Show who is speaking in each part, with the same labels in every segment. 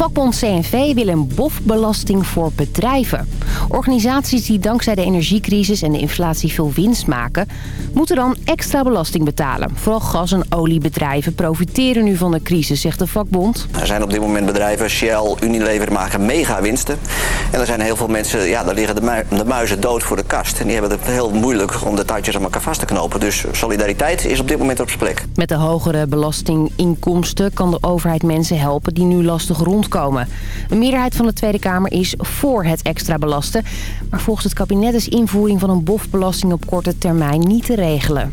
Speaker 1: Vakbond CNV wil een bofbelasting voor bedrijven. Organisaties die dankzij de energiecrisis en de inflatie veel winst maken... moeten dan extra belasting betalen. Vooral gas- en oliebedrijven profiteren nu van de crisis, zegt de vakbond.
Speaker 2: Er zijn op dit moment bedrijven, Shell, Unilever maken mega winsten. En er zijn heel veel mensen, ja, daar liggen de, mu de muizen dood voor de kast. En die hebben het heel moeilijk om de touwtjes aan elkaar vast te knopen. Dus solidariteit is op dit moment op zijn plek.
Speaker 1: Met de hogere belastinginkomsten kan de overheid mensen helpen die nu lastig rondkomen. Een meerderheid van de Tweede Kamer is voor het extra belasten. Maar volgens het kabinet is invoering van een bofbelasting op korte termijn niet te regelen.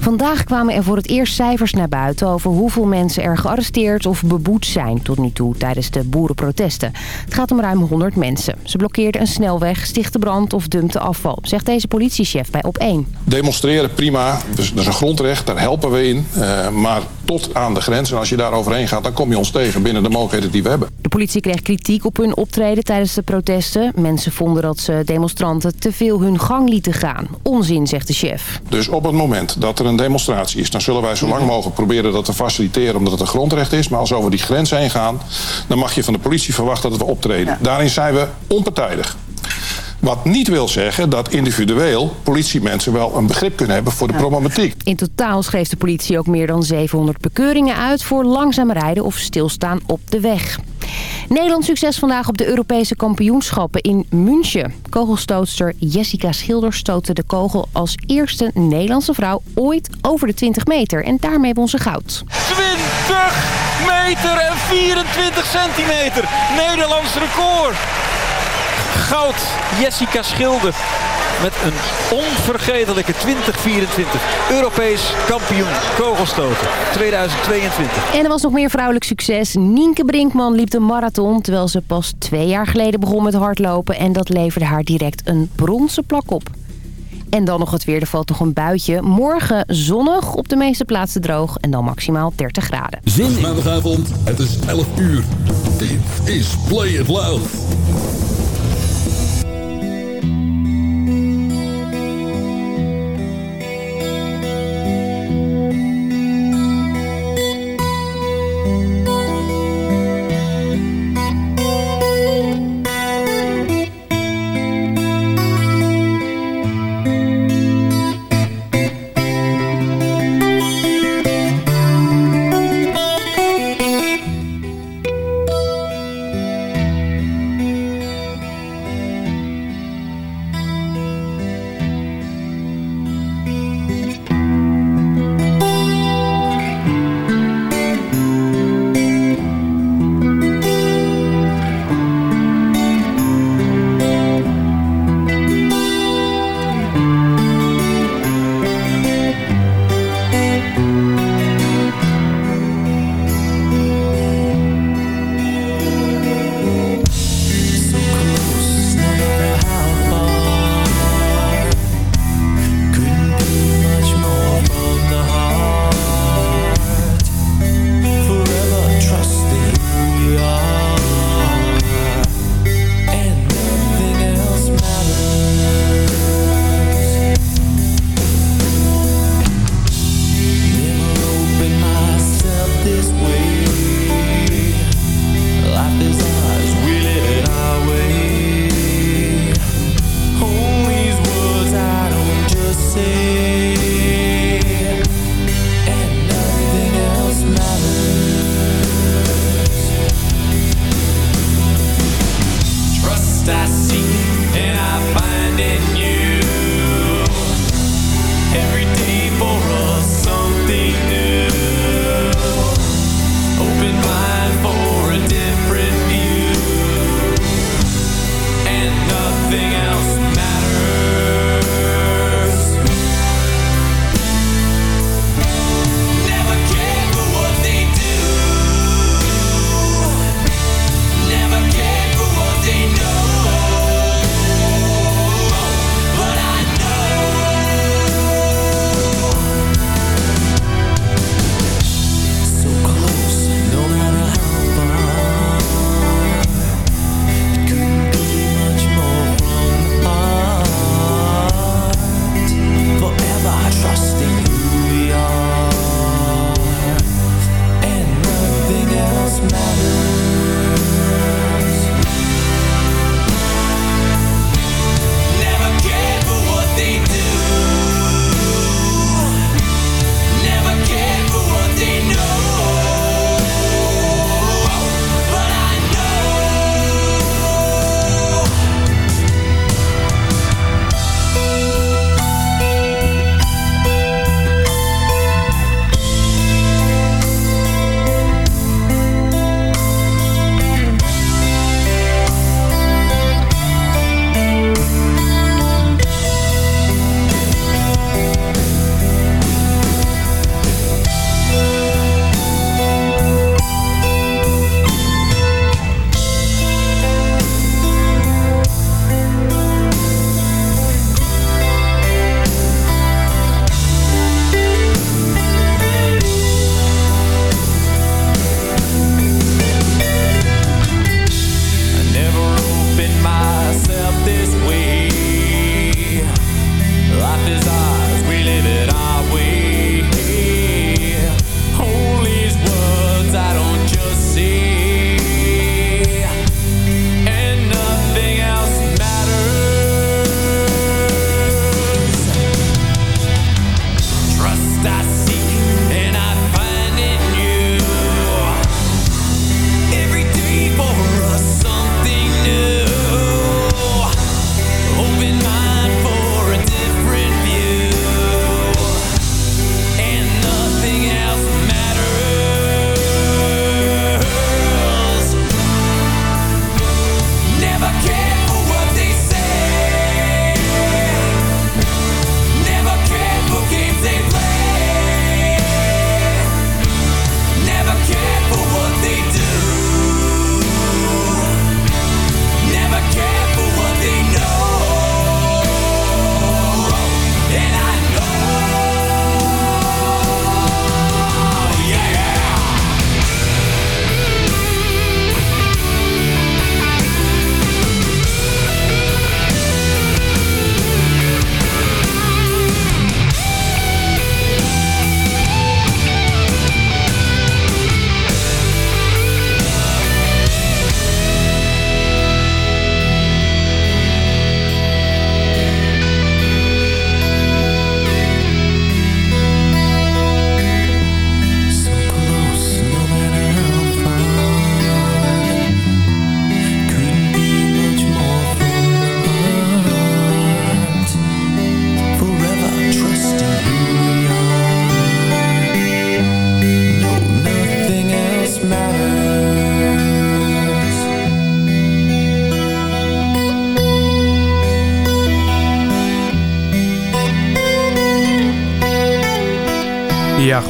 Speaker 1: Vandaag kwamen er voor het eerst cijfers naar buiten over hoeveel mensen er gearresteerd of beboet zijn tot nu toe tijdens de boerenprotesten. Het gaat om ruim 100 mensen. Ze blokkeerden een snelweg, stichtten brand of dumpten afval, zegt deze politiechef bij Op1.
Speaker 3: Demonstreren prima, dus dat is een grondrecht, daar helpen we in. Uh, maar tot aan de grens en als je daar overheen gaat, dan kom je ons tegen binnen de mogelijkheden die we hebben.
Speaker 1: De politie kreeg kritiek op hun optreden tijdens de protesten. Mensen vonden dat ze demonstranten te veel hun gang lieten gaan. Onzin, zegt de chef.
Speaker 3: Dus op het moment dat er een demonstratie is... dan zullen wij zo lang mogelijk proberen dat te faciliteren... omdat het een grondrecht is. Maar als we over die grens heen gaan... dan mag je van de politie verwachten dat we optreden. Daarin zijn we onpartijdig. Wat niet wil zeggen dat individueel politiemensen wel een begrip kunnen hebben voor de problematiek.
Speaker 1: In totaal schreef de politie ook meer dan 700 bekeuringen uit voor langzaam rijden of stilstaan op de weg. Nederland succes vandaag op de Europese kampioenschappen in München. Kogelstootster Jessica Schilder stootte de kogel als eerste Nederlandse vrouw ooit over de 20 meter. En daarmee won ze goud.
Speaker 4: 20 meter en 24 centimeter. Nederlands record goud Jessica Schilder. Met een onvergetelijke 2024 Europees kampioen kogelstoten 2022.
Speaker 1: En er was nog meer vrouwelijk succes. Nienke Brinkman liep de marathon terwijl ze pas twee jaar geleden begon met hardlopen. En dat leverde haar direct een bronzen plak op. En dan nog het weer. Er valt nog een buitje. Morgen zonnig, op de meeste plaatsen droog. En dan maximaal 30 graden.
Speaker 5: Zin Maandagavond, het is 11 uur. Dit is Play It Loud.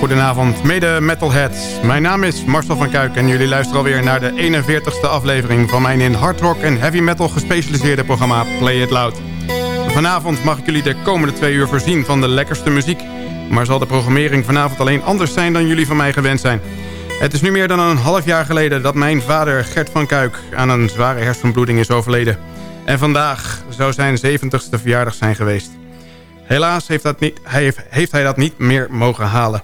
Speaker 6: Goedenavond, mede metalheads. Mijn naam is Marcel van Kuik en jullie luisteren alweer naar de 41ste aflevering... van mijn in hard rock en heavy metal gespecialiseerde programma Play It Loud. Vanavond mag ik jullie de komende twee uur voorzien van de lekkerste muziek... maar zal de programmering vanavond alleen anders zijn dan jullie van mij gewend zijn. Het is nu meer dan een half jaar geleden dat mijn vader Gert van Kuik... aan een zware hersenbloeding is overleden. En vandaag zou zijn 70ste verjaardag zijn geweest. Helaas heeft, dat niet, hij heeft, heeft hij dat niet meer mogen halen.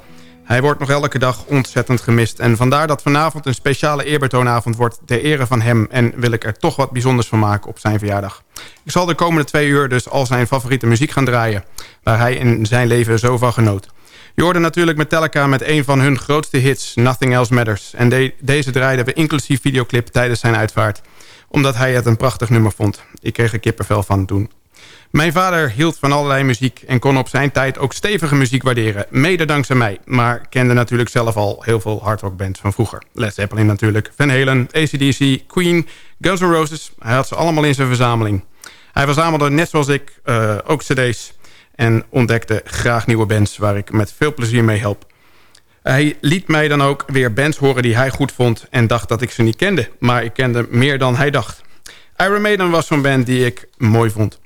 Speaker 6: Hij wordt nog elke dag ontzettend gemist. En vandaar dat vanavond een speciale eerbetoonavond wordt... ter ere van hem en wil ik er toch wat bijzonders van maken op zijn verjaardag. Ik zal de komende twee uur dus al zijn favoriete muziek gaan draaien... waar hij in zijn leven zo van genoot. Je hoorde natuurlijk Metallica met een van hun grootste hits, Nothing Else Matters. En deze draaiden we inclusief videoclip tijdens zijn uitvaart. Omdat hij het een prachtig nummer vond. Ik kreeg er kippenvel van toen. Mijn vader hield van allerlei muziek en kon op zijn tijd ook stevige muziek waarderen. Mede dankzij mij, maar kende natuurlijk zelf al heel veel hardrockbands van vroeger. Led Zeppelin natuurlijk, Van Halen, ACDC, Queen, Guns N' Roses. Hij had ze allemaal in zijn verzameling. Hij verzamelde net zoals ik uh, ook cd's en ontdekte graag nieuwe bands waar ik met veel plezier mee help. Hij liet mij dan ook weer bands horen die hij goed vond en dacht dat ik ze niet kende. Maar ik kende meer dan hij dacht. Iron Maiden was zo'n band die ik mooi vond.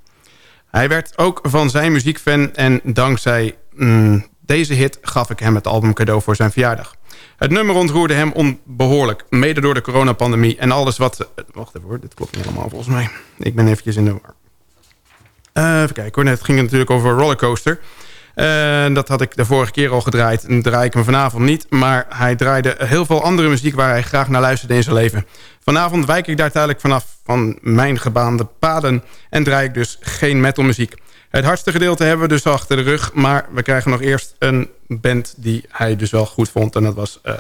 Speaker 6: Hij werd ook van zijn muziek fan en dankzij mm, deze hit gaf ik hem het album cadeau voor zijn verjaardag. Het nummer ontroerde hem onbehoorlijk, mede door de coronapandemie en alles wat... Wacht even hoor, dit klopt niet helemaal volgens mij. Ik ben eventjes in de war. Uh, even kijken hoor, net ging het natuurlijk over Rollercoaster. Uh, dat had ik de vorige keer al gedraaid. En draai ik hem vanavond niet. Maar hij draaide heel veel andere muziek waar hij graag naar luisterde in zijn leven. Vanavond wijk ik daar tijdelijk vanaf van mijn gebaande paden. En draai ik dus geen metalmuziek. Het hardste gedeelte hebben we dus achter de rug. Maar we krijgen nog eerst een band die hij dus wel goed vond. En dat was uh,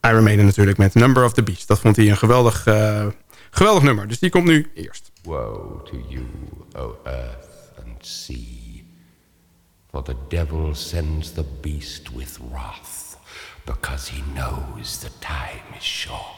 Speaker 6: Iron Maiden natuurlijk met Number of the Beast. Dat vond hij een geweldig, uh, geweldig nummer. Dus die komt nu eerst.
Speaker 7: Woe to you, O earth and sea. For the devil sends the beast with wrath, because he knows the time is short.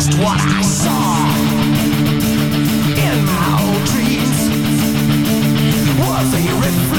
Speaker 8: Just what I saw in my old dreams. Were the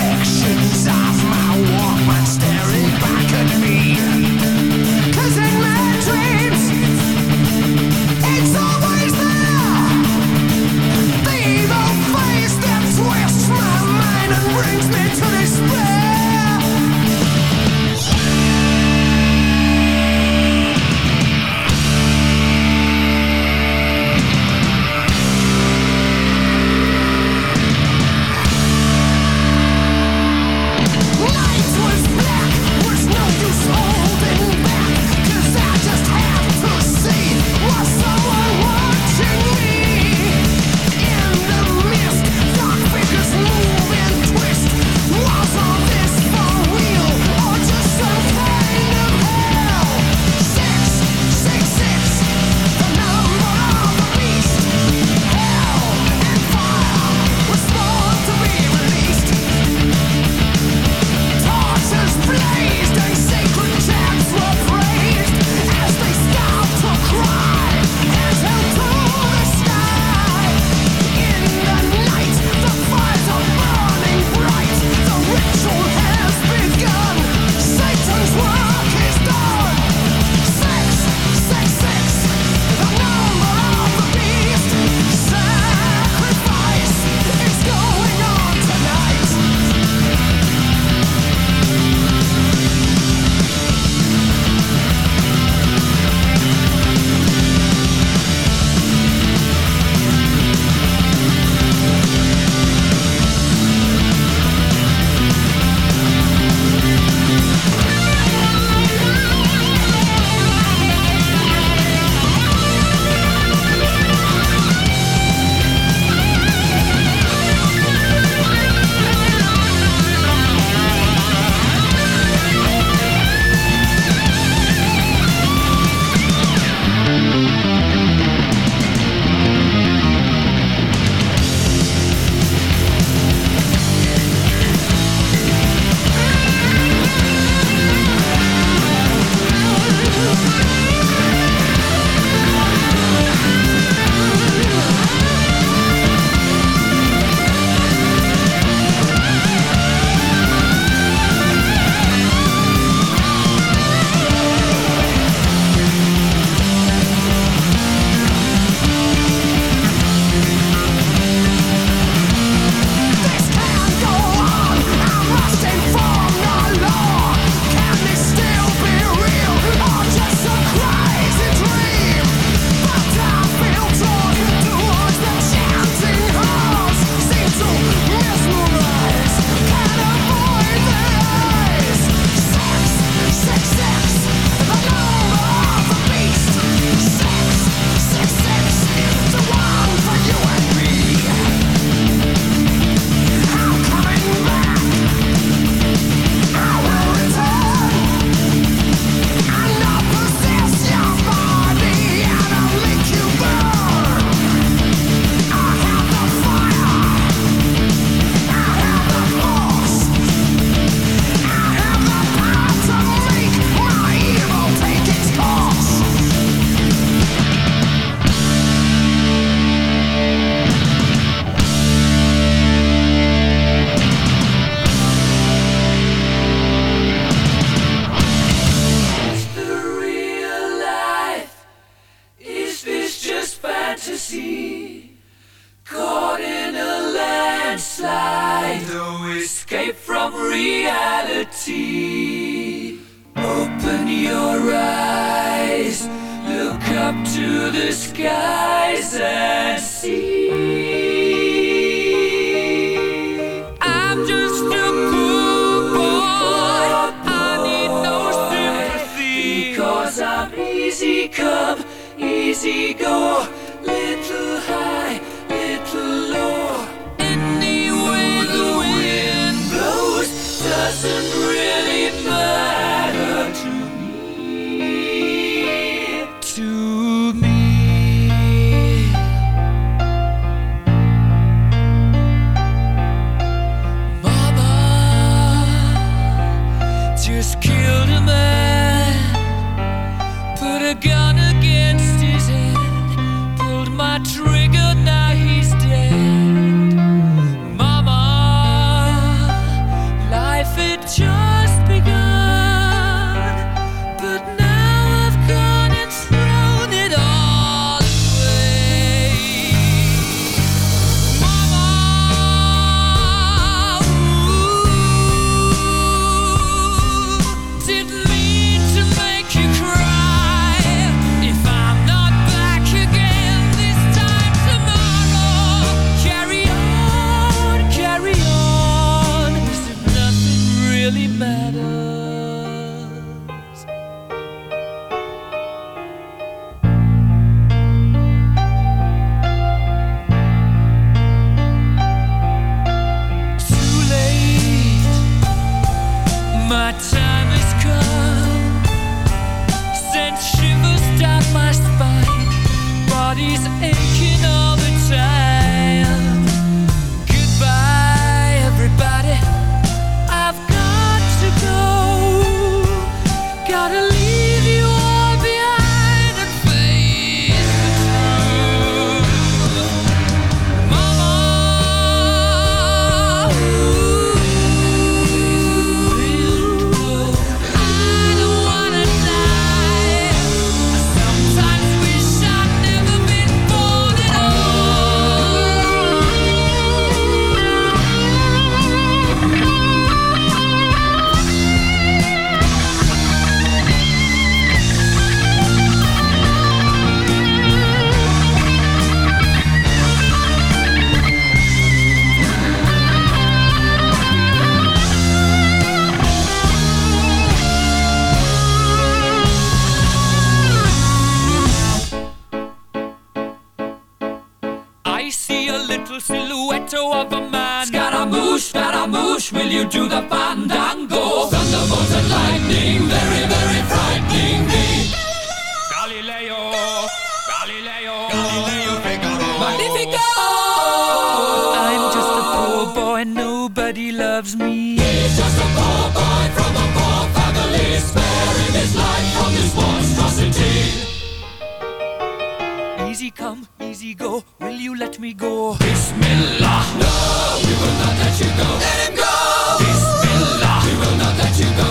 Speaker 9: Easy come, easy go. Will you let me go? Bismillah. No, we will not let you go. Let him go. Bismillah. We will not let you go.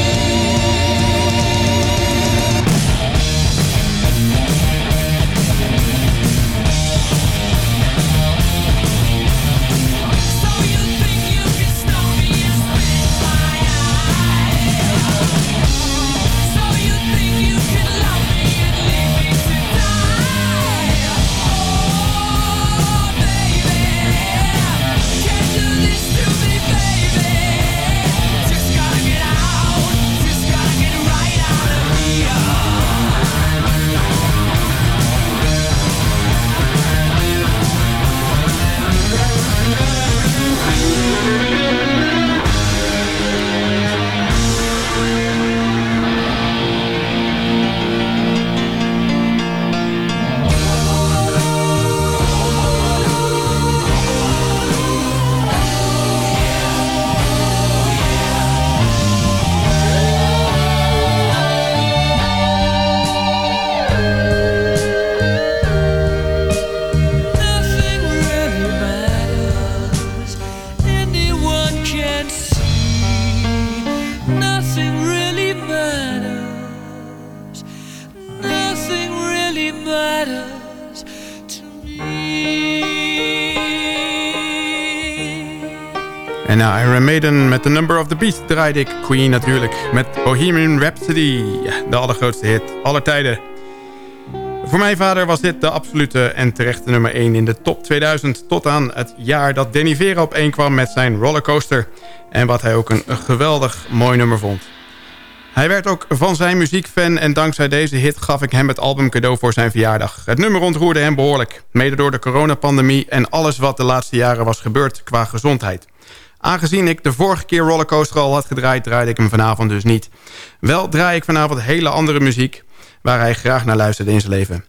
Speaker 6: En na Iron Maiden met The Number of the Beast draaide ik Queen natuurlijk. Met Bohemian Rhapsody, de allergrootste hit aller tijden. Voor mijn vader was dit de absolute en terechte nummer 1 in de top 2000... tot aan het jaar dat Danny Vera op 1 kwam met zijn Rollercoaster... en wat hij ook een geweldig mooi nummer vond. Hij werd ook van zijn muziekfan en dankzij deze hit gaf ik hem het album cadeau voor zijn verjaardag. Het nummer ontroerde hem behoorlijk, mede door de coronapandemie en alles wat de laatste jaren was gebeurd qua gezondheid. Aangezien ik de vorige keer Rollercoaster al had gedraaid, draaide ik hem vanavond dus niet. Wel draai ik vanavond hele andere muziek waar hij graag naar luisterde in zijn leven.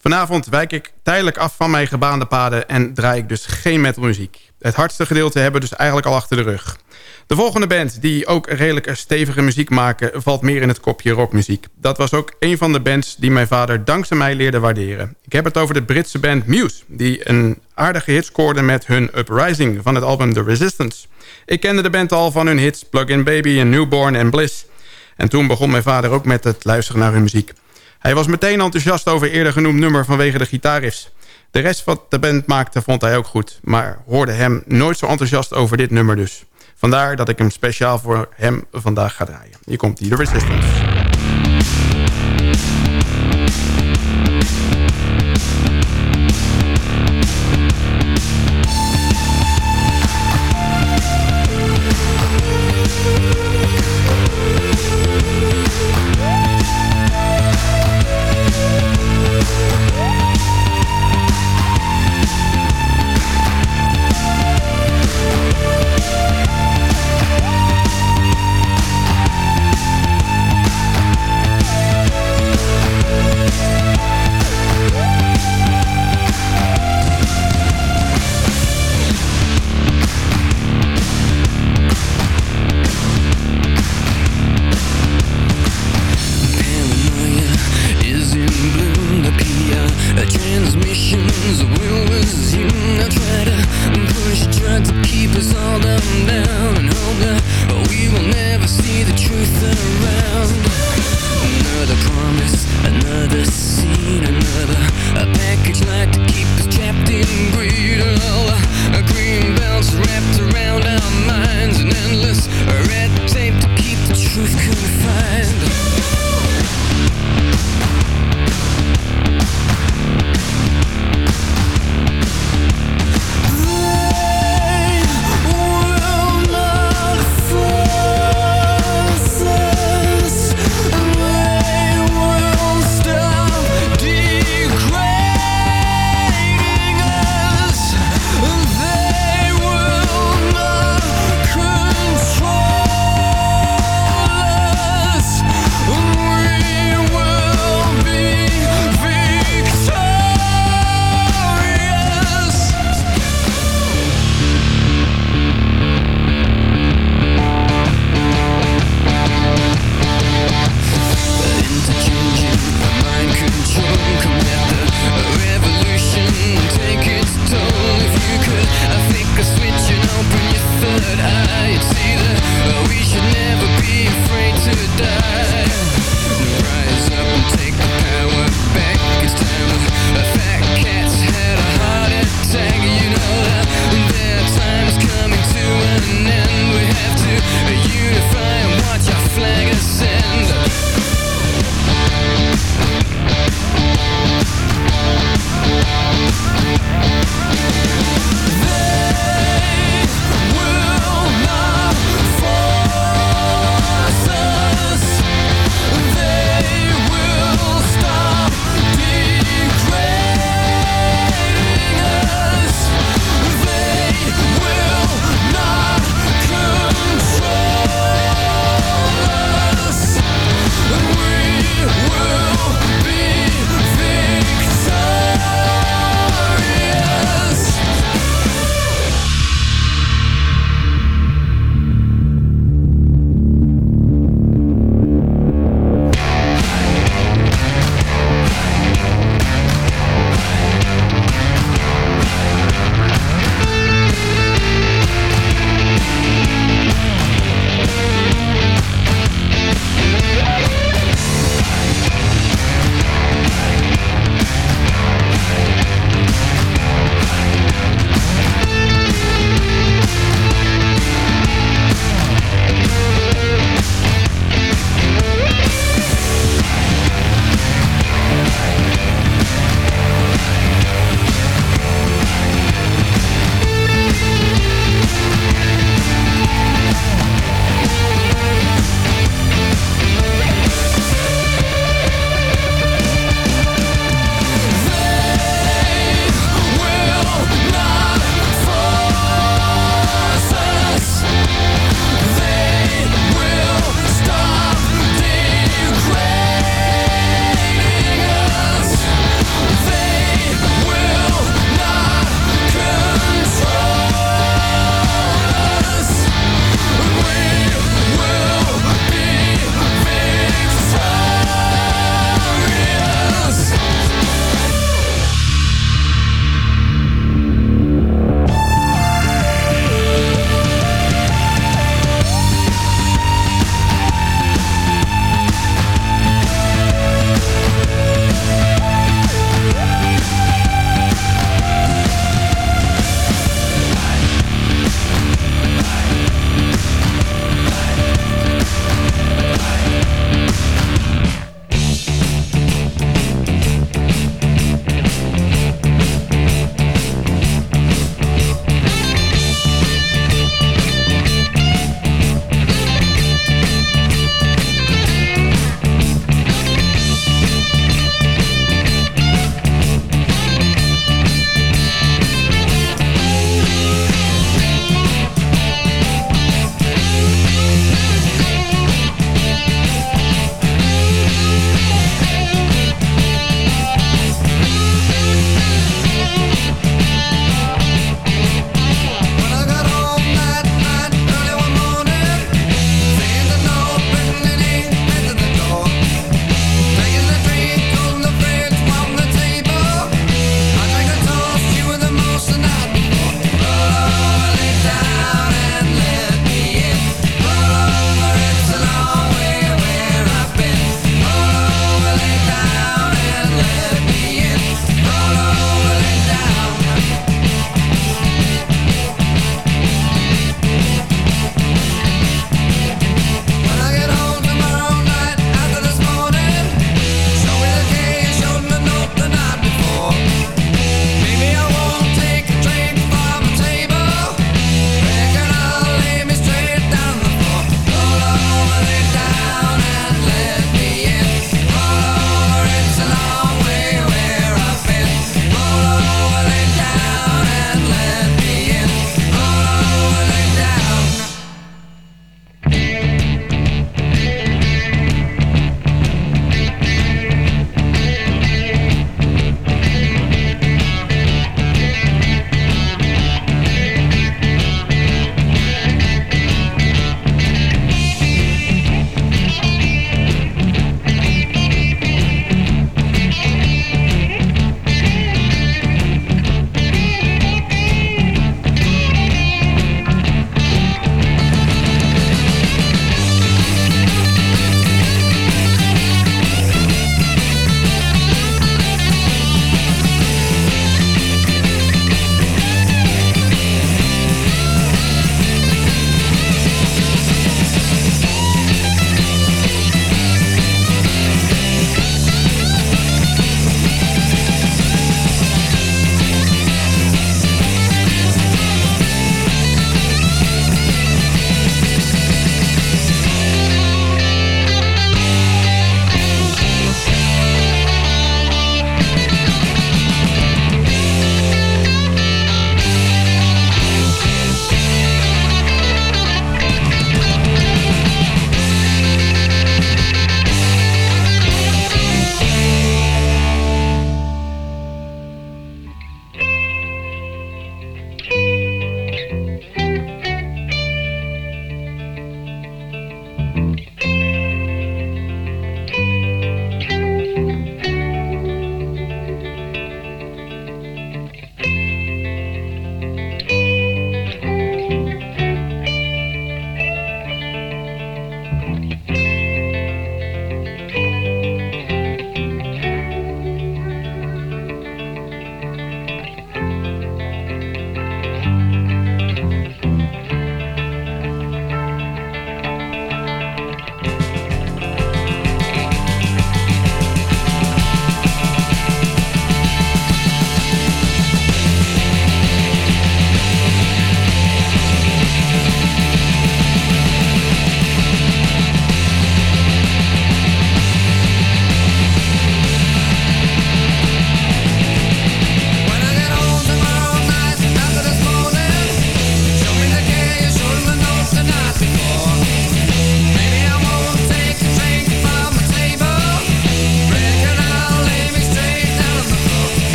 Speaker 6: Vanavond wijk ik tijdelijk af van mijn gebaande paden en draai ik dus geen metalmuziek. Het hardste gedeelte hebben we dus eigenlijk al achter de rug. De volgende band, die ook redelijk stevige muziek maken... valt meer in het kopje rockmuziek. Dat was ook een van de bands die mijn vader dankzij mij leerde waarderen. Ik heb het over de Britse band Muse... die een aardige hit scoorde met hun Uprising van het album The Resistance. Ik kende de band al van hun hits Plug-in Baby en Newborn en Bliss. En toen begon mijn vader ook met het luisteren naar hun muziek. Hij was meteen enthousiast over eerder genoemd nummer vanwege de gitaarriffs. De rest wat de band maakte vond hij ook goed... maar hoorde hem nooit zo enthousiast over dit nummer dus. Vandaar dat ik hem speciaal voor hem vandaag ga draaien. Hier komt The Resistance.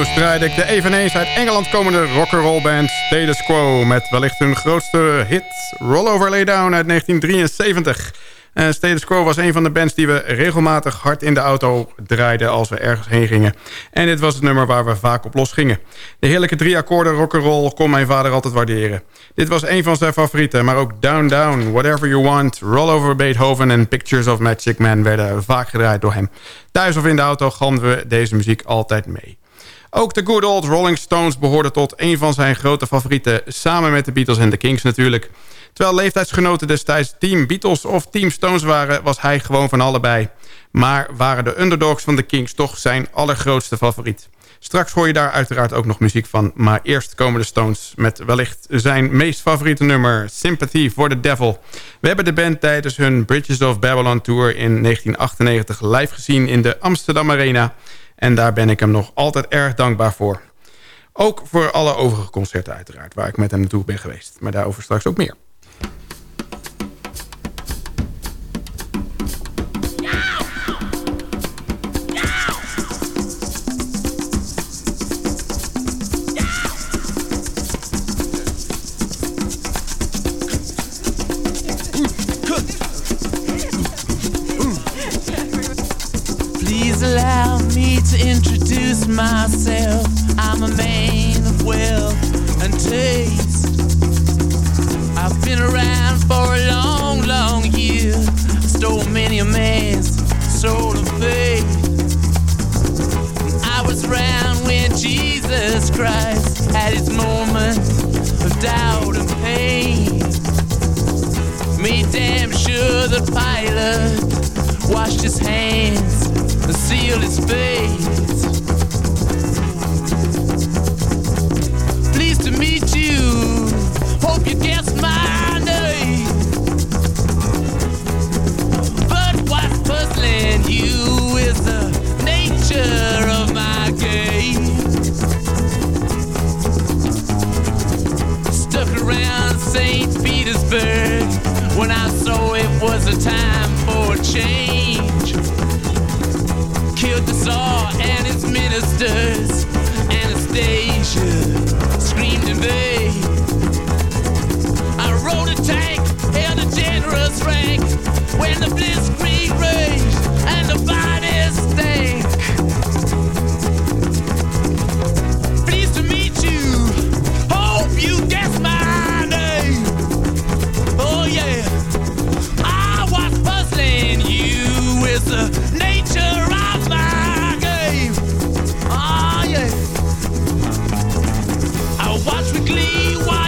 Speaker 6: Muse draaide ik de eveneens uit Engeland komende rock'n'roll band Status Quo... met wellicht hun grootste hit Rollover Lay Down uit 1973... En Status Quo was een van de bands die we regelmatig hard in de auto draaiden als we ergens heen gingen. En dit was het nummer waar we vaak op los gingen. De heerlijke drie akkoorden rock'n'roll kon mijn vader altijd waarderen. Dit was een van zijn favorieten, maar ook Down Down, Whatever You Want, Roll Over Beethoven en Pictures of Magic Man werden vaak gedraaid door hem. Thuis of in de auto galmden we deze muziek altijd mee. Ook de Good Old Rolling Stones behoorden tot een van zijn grote favorieten... samen met de Beatles en de Kings natuurlijk. Terwijl leeftijdsgenoten destijds Team Beatles of Team Stones waren... was hij gewoon van allebei. Maar waren de underdogs van de Kings toch zijn allergrootste favoriet. Straks hoor je daar uiteraard ook nog muziek van. Maar eerst komen de Stones met wellicht zijn meest favoriete nummer... Sympathy for the Devil. We hebben de band tijdens hun Bridges of Babylon Tour in 1998 live gezien in de Amsterdam Arena... En daar ben ik hem nog altijd erg dankbaar voor. Ook voor alle overige concerten uiteraard, waar ik met hem naartoe ben geweest. Maar daarover straks ook meer.
Speaker 10: Sealed his fate. Pleased to meet you. Hope you guessed my name. But what's puzzling you is the nature of my game. Stuck around St. Petersburg when I saw it was a time for change. Killed the Tsar and his ministers. Anastasia screamed in vain. I rode a tank, held a generous rank when the blitzkrieg raged and the bodies stank. watch with
Speaker 6: glee.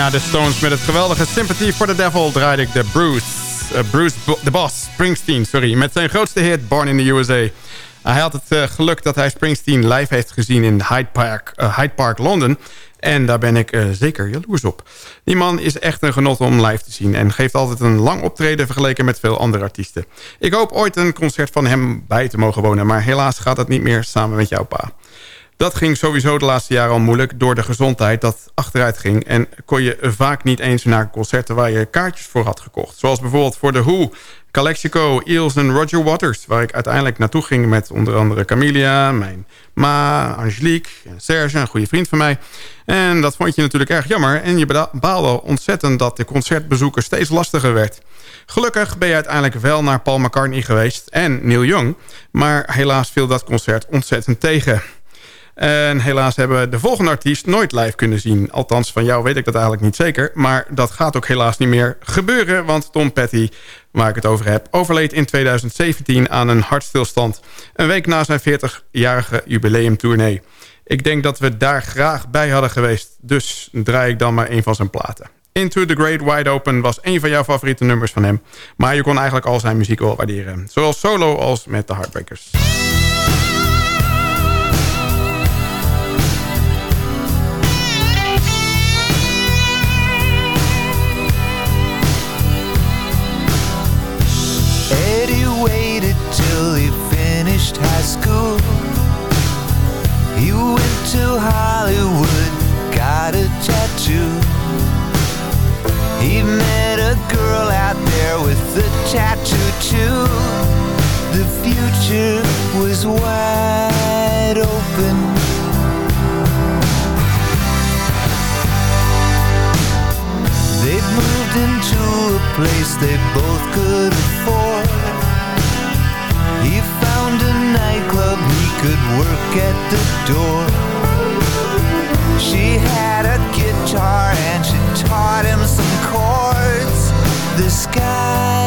Speaker 6: Na de Stones met het geweldige Sympathy for the Devil draaide ik de Bruce, uh, Bruce de Boss, Springsteen, sorry, met zijn grootste hit Born in the USA. Hij had het uh, geluk dat hij Springsteen live heeft gezien in Hyde Park, uh, Hyde Park Londen. En daar ben ik zeker jaloers op. Die man is echt een genot om live te zien... en geeft altijd een lang optreden vergeleken met veel andere artiesten. Ik hoop ooit een concert van hem bij te mogen wonen... maar helaas gaat dat niet meer samen met jouw pa. Dat ging sowieso de laatste jaren al moeilijk... door de gezondheid dat achteruit ging... en kon je vaak niet eens naar concerten waar je kaartjes voor had gekocht. Zoals bijvoorbeeld voor The Who, Calexico, Eels en Roger Waters... waar ik uiteindelijk naartoe ging met onder andere Camelia... mijn ma, Angelique Serge, een goede vriend van mij. En dat vond je natuurlijk erg jammer... en je baalde ontzettend dat de concertbezoeken steeds lastiger werd. Gelukkig ben je uiteindelijk wel naar Paul McCartney geweest en Neil Young... maar helaas viel dat concert ontzettend tegen... En helaas hebben we de volgende artiest nooit live kunnen zien. Althans, van jou weet ik dat eigenlijk niet zeker. Maar dat gaat ook helaas niet meer gebeuren. Want Tom Petty, waar ik het over heb... overleed in 2017 aan een hartstilstand. Een week na zijn 40-jarige jubileumtournee. Ik denk dat we daar graag bij hadden geweest. Dus draai ik dan maar een van zijn platen. Into the Great Wide Open was een van jouw favoriete nummers van hem. Maar je kon eigenlijk al zijn muziek wel waarderen. Zowel solo als met de Heartbreakers.
Speaker 8: High school. He went to Hollywood, got a tattoo. He met a girl out there with a tattoo too. The future was wide open. They'd moved into a place they both could afford. Could work at the door. She had a guitar and she taught him some chords. The sky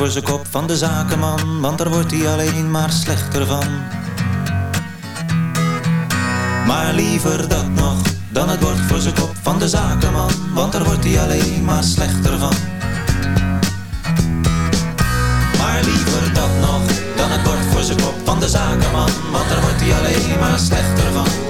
Speaker 11: voor zijn kop van de zakenman, want daar wordt hij alleen maar slechter van. Maar liever dat nog dan het bord voor zijn kop van de zakenman, want daar wordt hij alleen maar slechter van. Maar liever dat nog dan het bord voor zijn kop van de zakenman, want daar wordt hij alleen maar slechter van.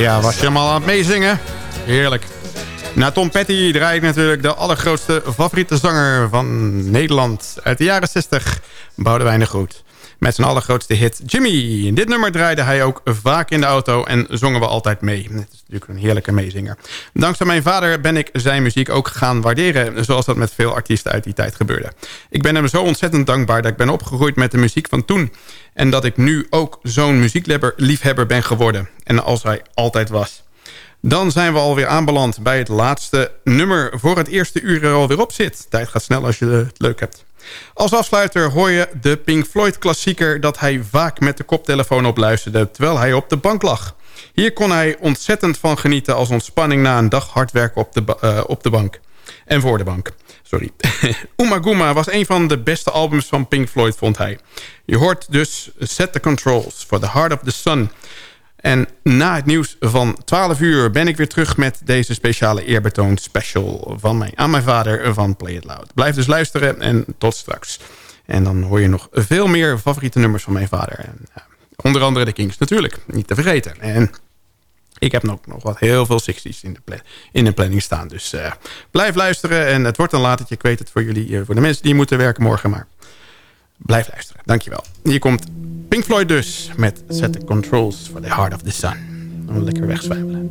Speaker 6: Ja, was je helemaal aan het meezingen? Heerlijk. Na Tom Petty draai ik natuurlijk de allergrootste favoriete zanger van Nederland. Uit de jaren 60, Boudewijn de Groot. Met zijn allergrootste hit Jimmy. Dit nummer draaide hij ook vaak in de auto en zongen we altijd mee. Het is natuurlijk een heerlijke meezinger. Dankzij mijn vader ben ik zijn muziek ook gaan waarderen... zoals dat met veel artiesten uit die tijd gebeurde. Ik ben hem zo ontzettend dankbaar dat ik ben opgegroeid met de muziek van toen... en dat ik nu ook zo'n muziekliefhebber ben geworden. En als hij altijd was. Dan zijn we alweer aanbeland bij het laatste nummer... voor het eerste uur er alweer op zit. Tijd gaat snel als je het leuk hebt. Als afsluiter hoor je de Pink Floyd klassieker... dat hij vaak met de koptelefoon op luisterde... terwijl hij op de bank lag. Hier kon hij ontzettend van genieten... als ontspanning na een dag hard werken op de, uh, op de bank. En voor de bank. Sorry. Uma was een van de beste albums van Pink Floyd, vond hij. Je hoort dus Set the Controls for the Heart of the Sun... En na het nieuws van 12 uur ben ik weer terug met deze speciale eerbetoon special van mij aan mijn vader van Play It Loud. Blijf dus luisteren en tot straks. En dan hoor je nog veel meer favoriete nummers van mijn vader. En, uh, onder andere de Kings natuurlijk, niet te vergeten. En ik heb nog, nog wat heel veel 60s in de, in de planning staan. Dus uh, blijf luisteren en het wordt een latertje. Ik weet het voor jullie, uh, voor de mensen die moeten werken morgen. Maar blijf luisteren, dankjewel. Hier komt Pink Floyd dus, met Set the Controls for the Heart of the Sun. Dan lekker wegzwijmelen.